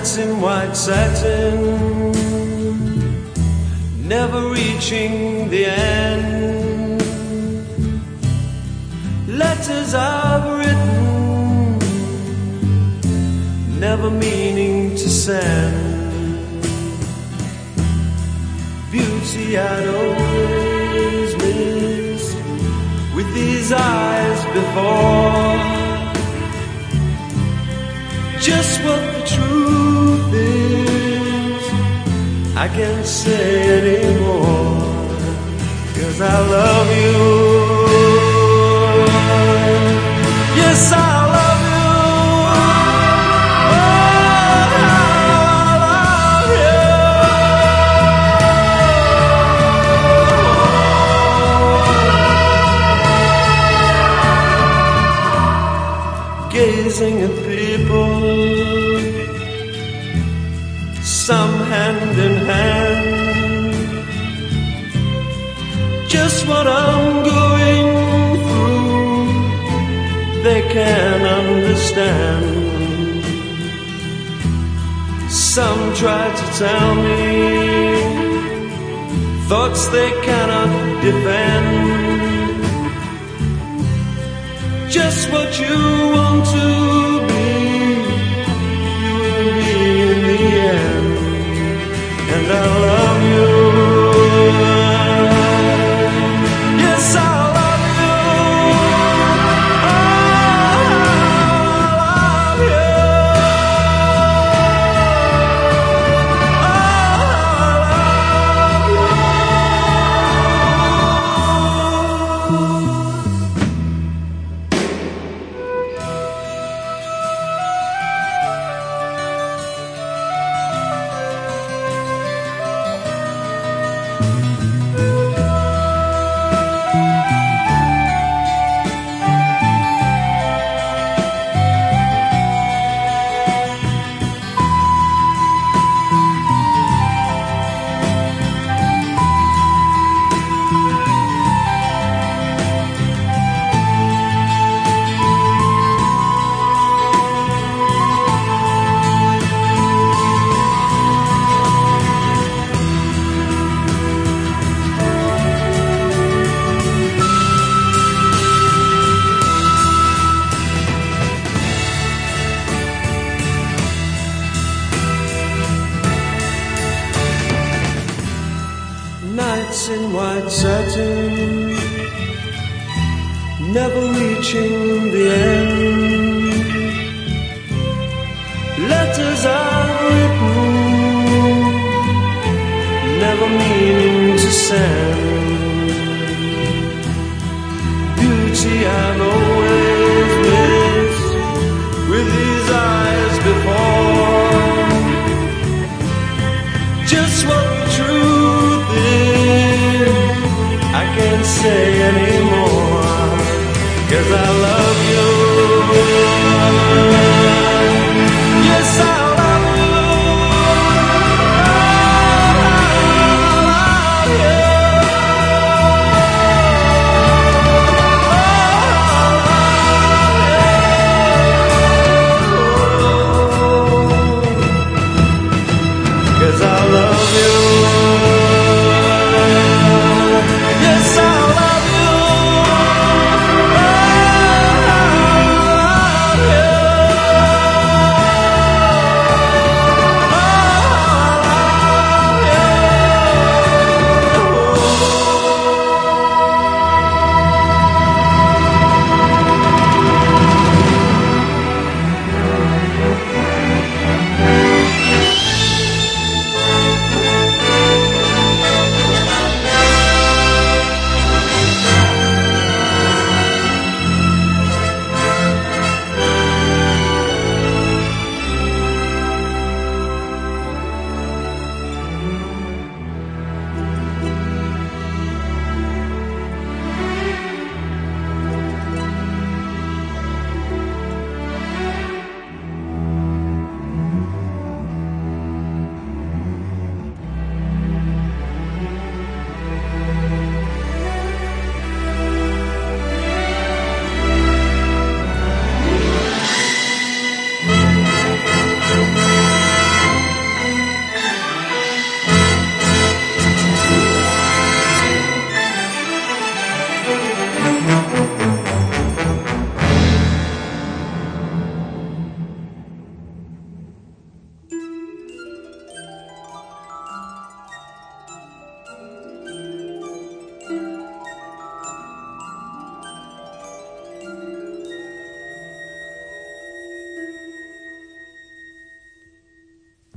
Nights in white satin, never reaching the end. Letters I've written, never meaning to send. Beauty I'd always missed with these eyes before just what truth is. I can't say anymore, cause I love you. Yes, I love you. Oh, I love you. Gazing at some hand in hand. Just what I'm going through, they can understand. Some try to tell me thoughts they cannot defend. Just what you want to never reaching the end. Letters I've written, never meaning to send. Beauty I've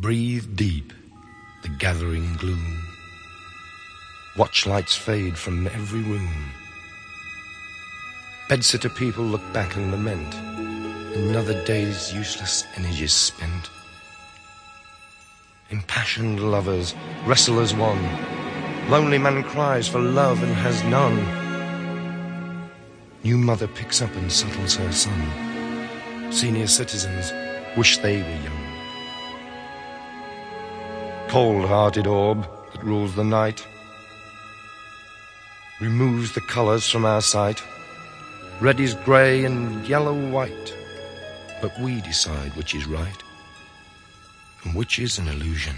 Breathe deep the gathering gloom. Watch lights fade from every room. Bedsitter people look back and lament. Another day's useless energy spent. Impassioned lovers wrestle as one. Lonely man cries for love and has none. New mother picks up and settles her son. Senior citizens wish they were young. Cold-hearted orb that rules the night removes the colors from our sight. Red is grey and yellow white, but we decide which is right and which is an illusion.